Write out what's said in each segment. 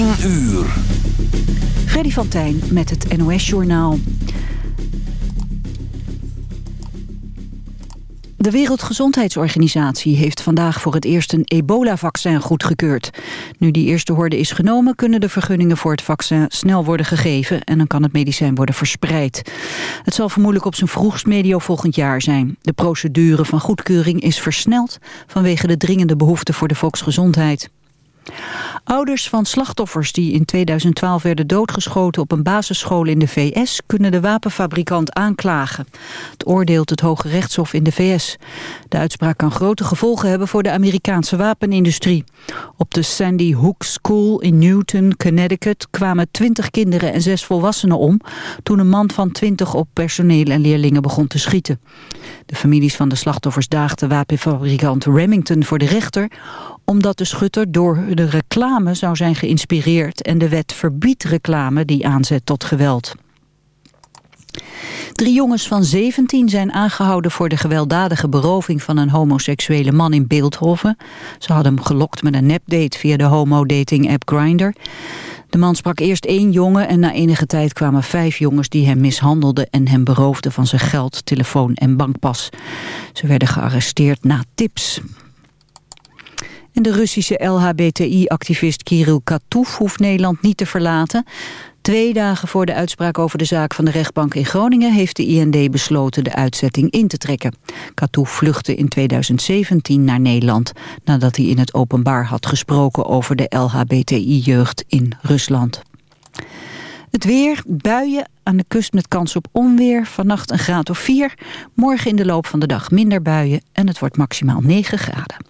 10 uur. Van Tijn met het NOS-journaal. De Wereldgezondheidsorganisatie heeft vandaag voor het eerst een ebola-vaccin goedgekeurd. Nu die eerste horde is genomen, kunnen de vergunningen voor het vaccin snel worden gegeven en dan kan het medicijn worden verspreid. Het zal vermoedelijk op zijn vroegst medio volgend jaar zijn. De procedure van goedkeuring is versneld vanwege de dringende behoefte voor de volksgezondheid. Ouders van slachtoffers die in 2012 werden doodgeschoten op een basisschool in de VS kunnen de wapenfabrikant aanklagen. Het oordeelt het Hoge Rechtshof in de VS. De uitspraak kan grote gevolgen hebben voor de Amerikaanse wapenindustrie. Op de Sandy Hook School in Newton, Connecticut kwamen 20 kinderen en zes volwassenen om toen een man van 20 op personeel en leerlingen begon te schieten. De families van de slachtoffers daagden wapenfabrikant Remington voor de rechter omdat de schutter door de reclame zou zijn geïnspireerd... en de wet verbiedt reclame die aanzet tot geweld. Drie jongens van 17 zijn aangehouden voor de gewelddadige beroving van een homoseksuele man in Beeldhoven. Ze hadden hem gelokt met een nepdate via de homo-dating-app Grindr. De man sprak eerst één jongen en na enige tijd kwamen vijf jongens die hem mishandelden en hem beroofden van zijn geld, telefoon en bankpas. Ze werden gearresteerd na tips. En de Russische LHBTI-activist Kirill Katouf hoeft Nederland niet te verlaten. Twee dagen voor de uitspraak over de zaak van de rechtbank in Groningen... heeft de IND besloten de uitzetting in te trekken. Katouf vluchtte in 2017 naar Nederland... nadat hij in het openbaar had gesproken over de LHBTI-jeugd in Rusland. Het weer, buien aan de kust met kans op onweer. Vannacht een graad of 4. Morgen in de loop van de dag minder buien en het wordt maximaal 9 graden.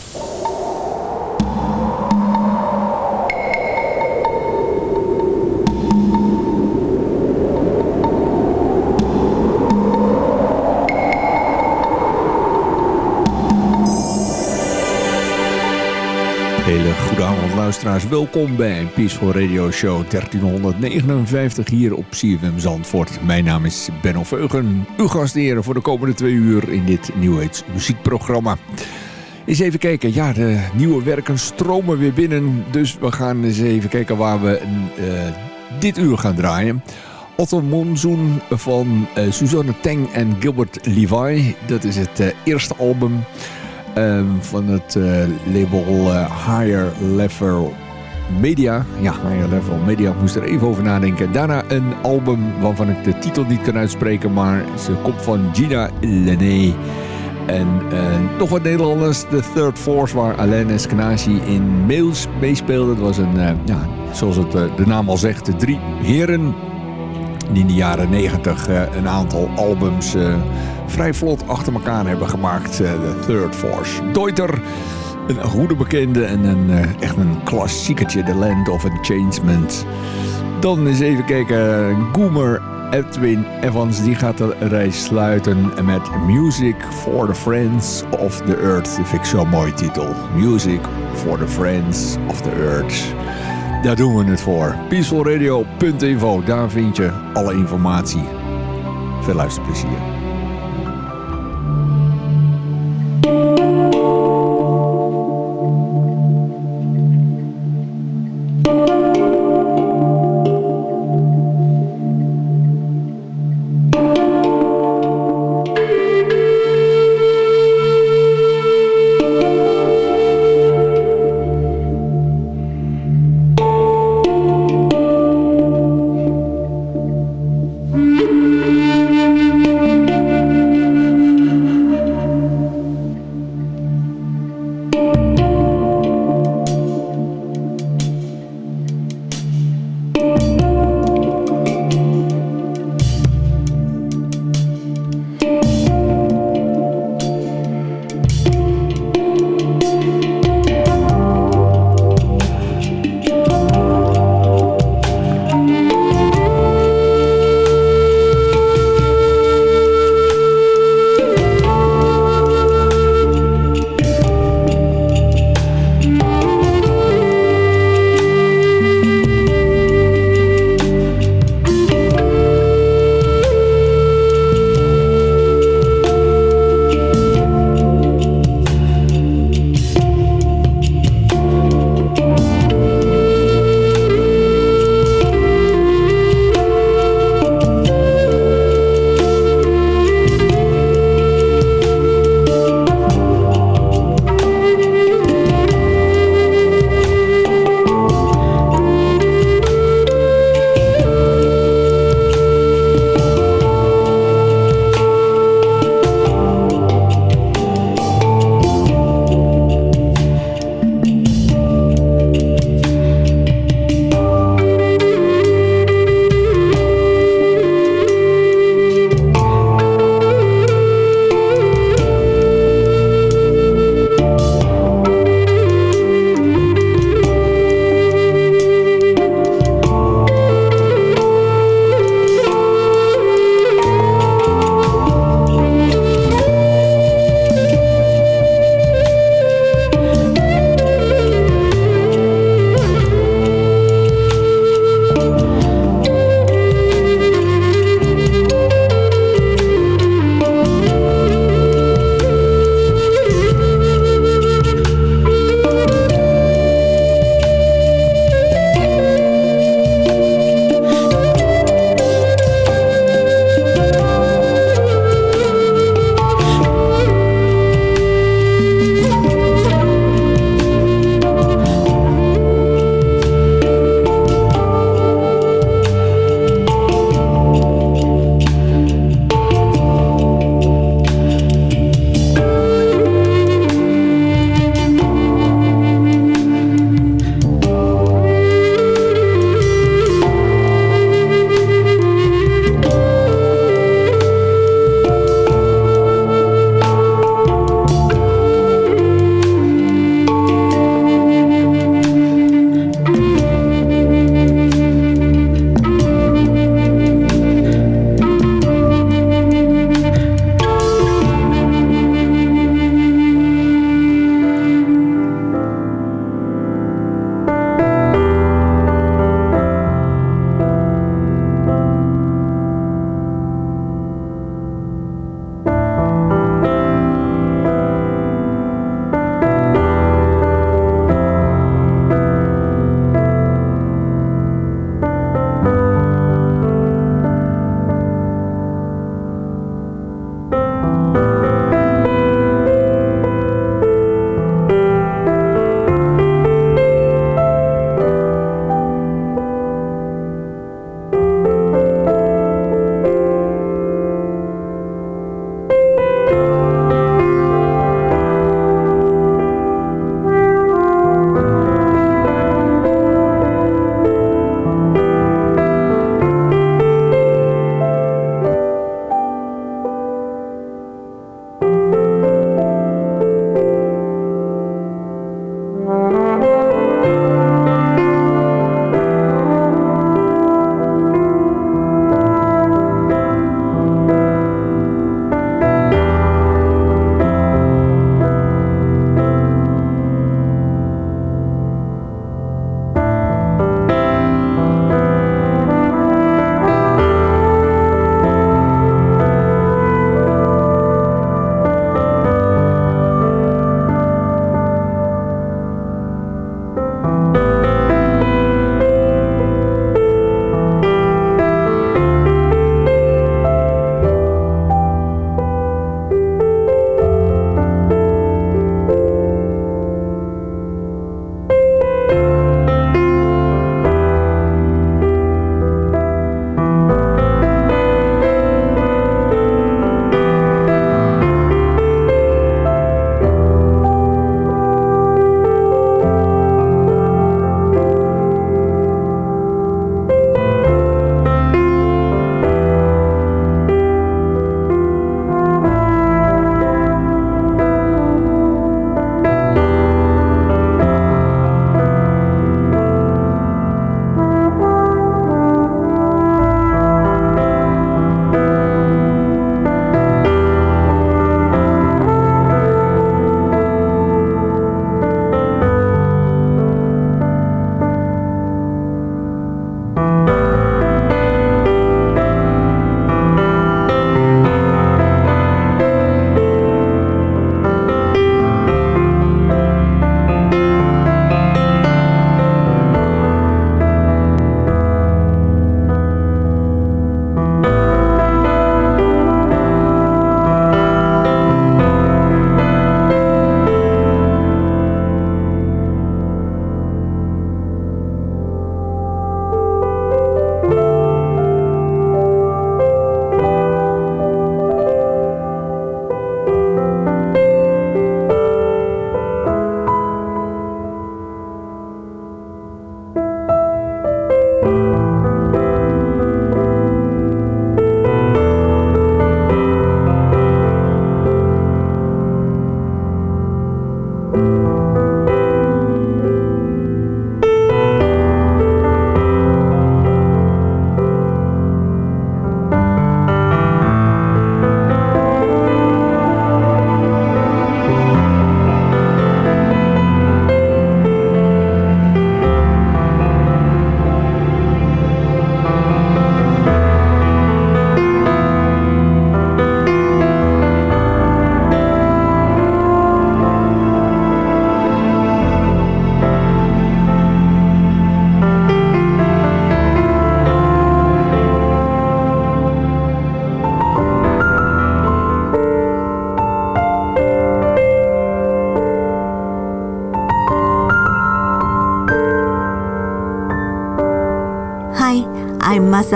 Hele goede avond luisteraars, welkom bij Peaceful Radio Show 1359 hier op CFM Zandvoort. Mijn naam is Benno Veugen, uw gastheer voor de komende twee uur in dit Nieuwheids muziekprogramma. Eens even kijken, ja de nieuwe werken stromen weer binnen, dus we gaan eens even kijken waar we uh, dit uur gaan draaien. Otto Monsoon van uh, Suzanne Teng en Gilbert Levi, dat is het uh, eerste album... Ehm, van het uh, label uh, Higher Level Media. Ja, Higher Level Media. Ik moest er even over nadenken. Daarna een album waarvan ik de titel niet kan uitspreken. Maar ze komt van Gina Lenné. En uh, nog wat Nederlanders. The Third Force waar Alain Eskenazi in mails meespeelde. Het was een, ja, zoals het de naam al zegt, de drie heren. Die in de jaren negentig een aantal albums vrij vlot achter elkaar hebben gemaakt. De uh, Third Force. Deuter, een goede bekende en een, uh, echt een klassiekertje. The Land of Enchantment. Dan eens even kijken. Goomer Edwin Evans die gaat de reis sluiten met Music for the Friends of the Earth. Dat vind ik zo'n mooie titel. Music for the Friends of the Earth. Daar doen we het voor. Peacefulradio.info, daar vind je alle informatie. Veel luisterplezier.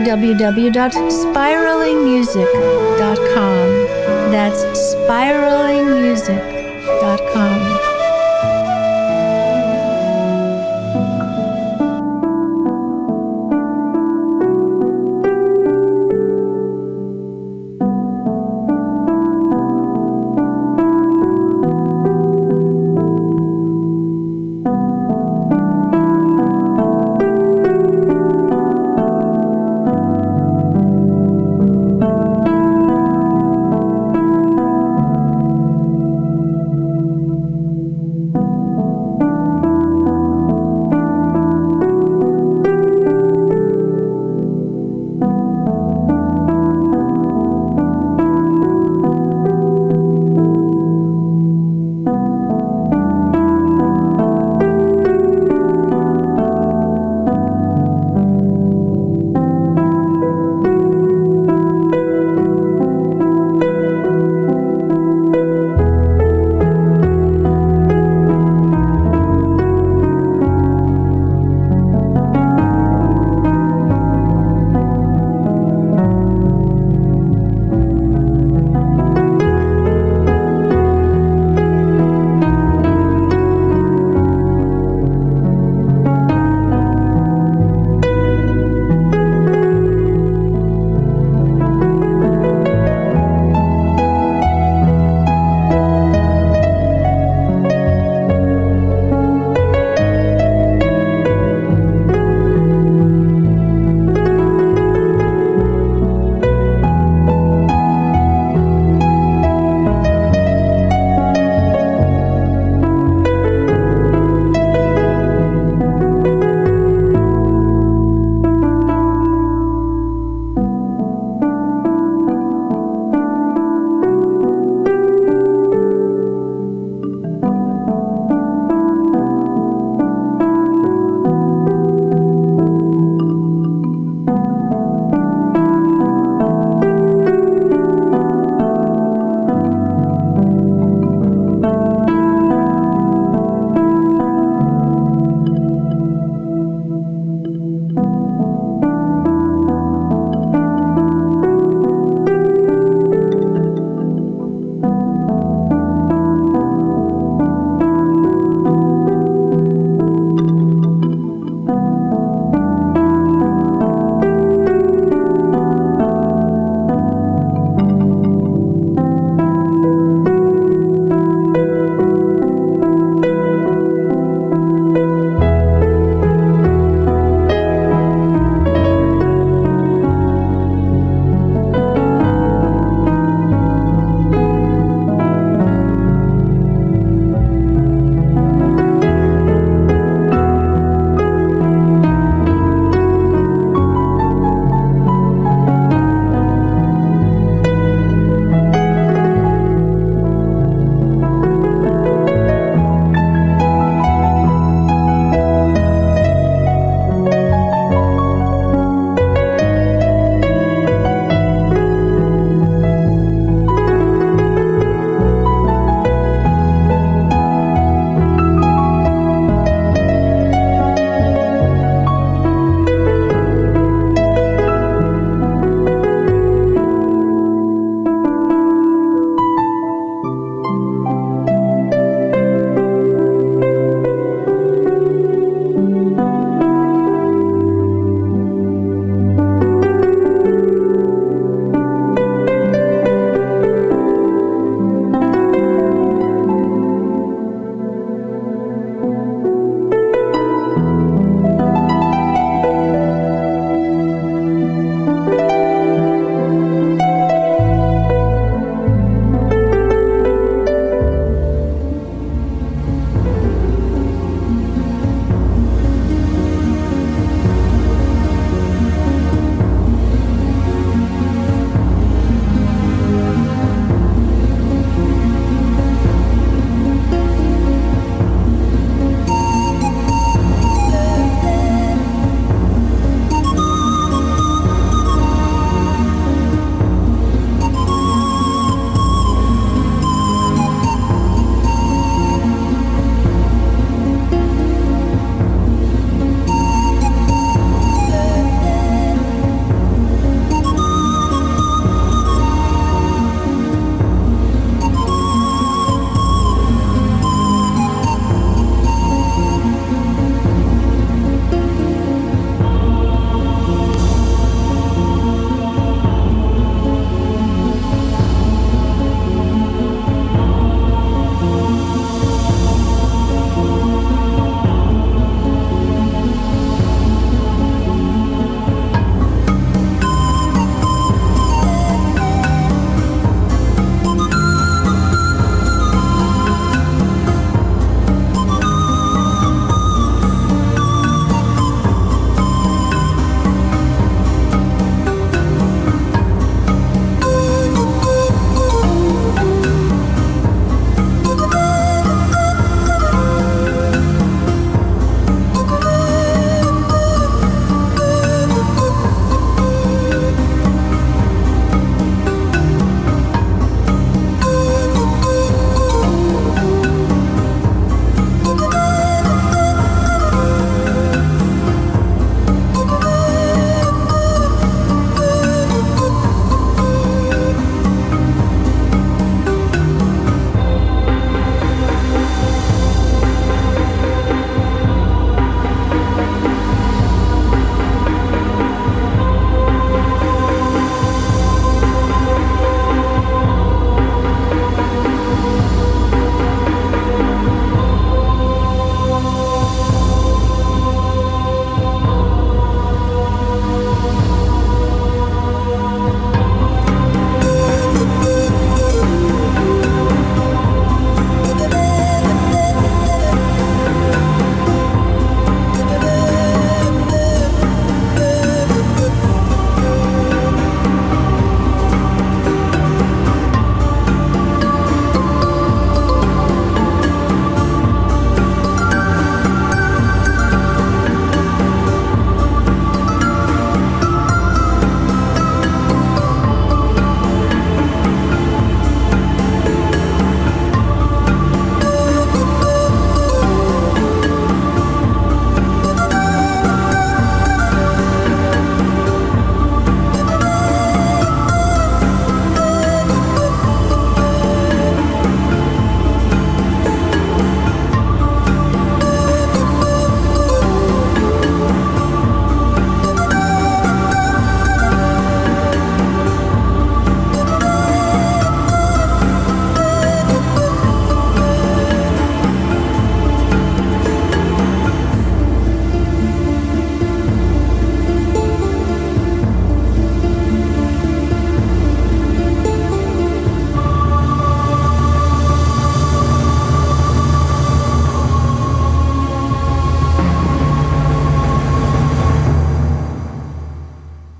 www.spiralingmusic.com. That's spiralingmusic.com.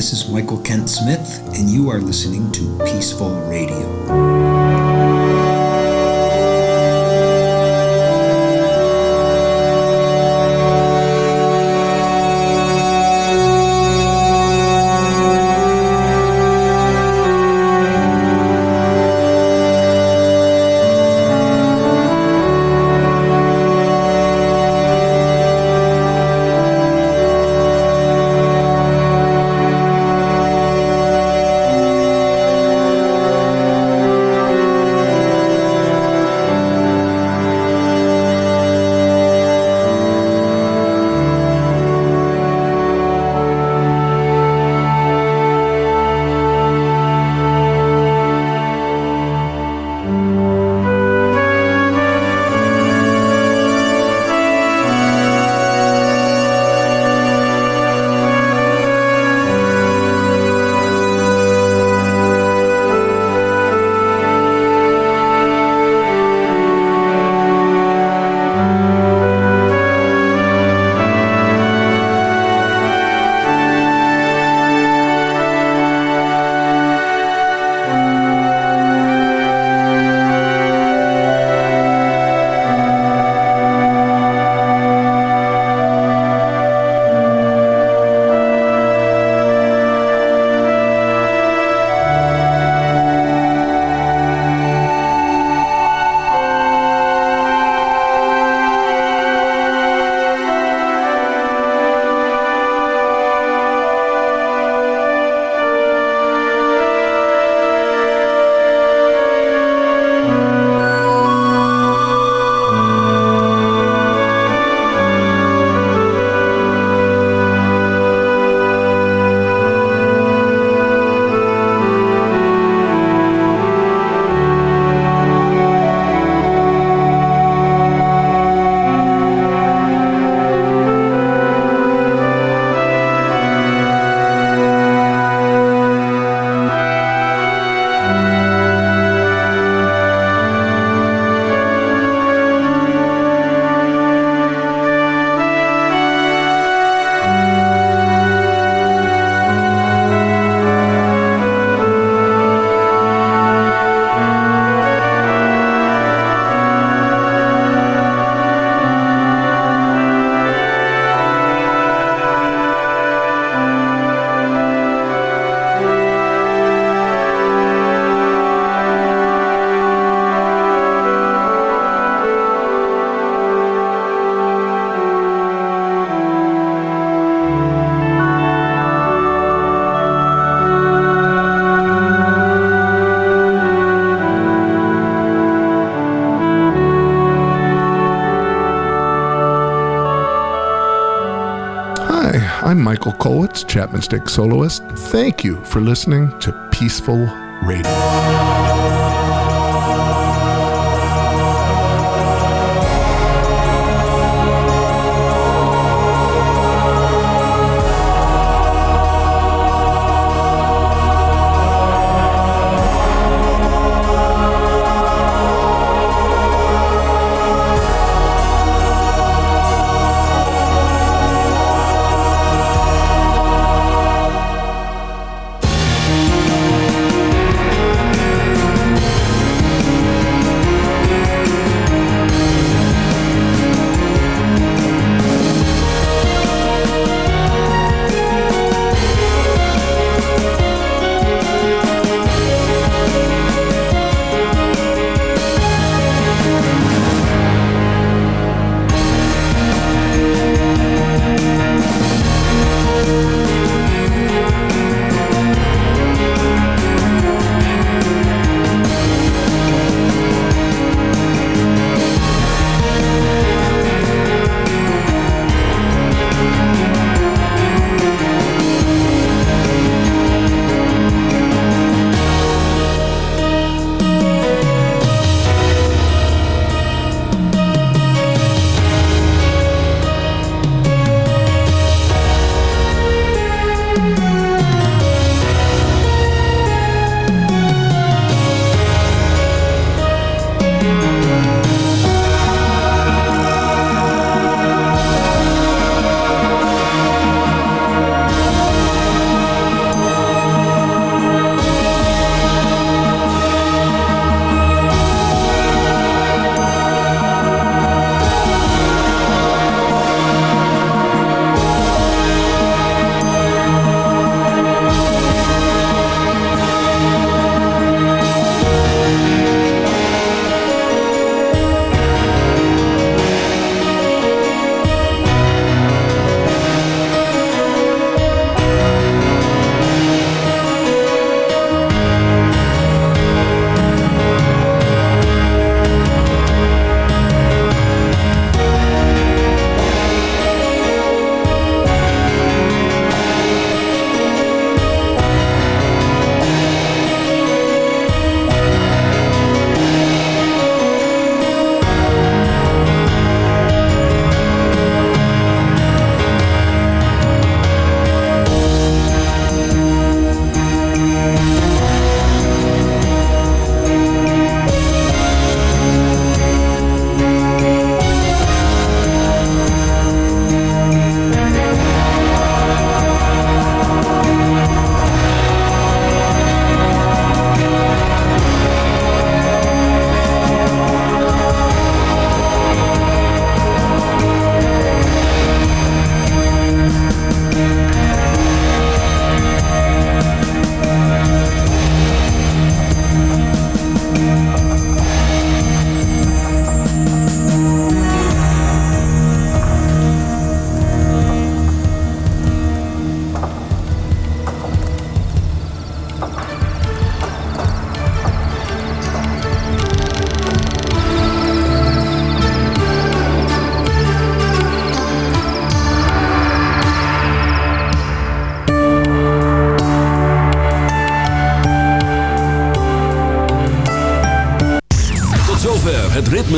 This is Michael Kent Smith, and you are listening to Peaceful Radio. Chapman Stick soloist. Thank you for listening to Peaceful Radio.